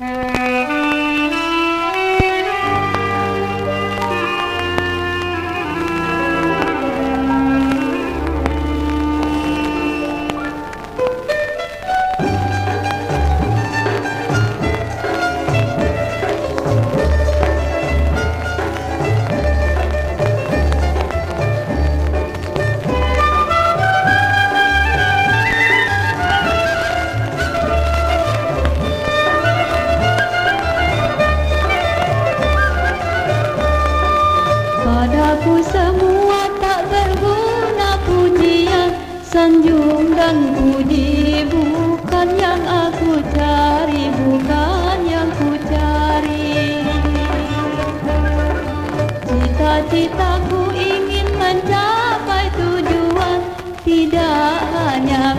Mm-hmm. Padaku semua tak berguna pujian. Sanjung dan puji bukan yang aku cari Bukan yang ku cari. Cita-citaku ingin mencapai tujuan. Tidak hanya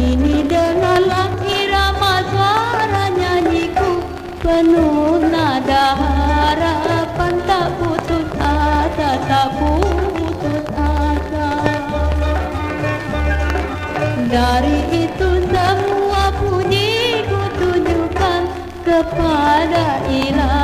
ini dengarlah irama suara nyanyiku. Penuh nada harapan tak putus asa Tak putus asa Dari itu semua puji ku tujukan kepada ilah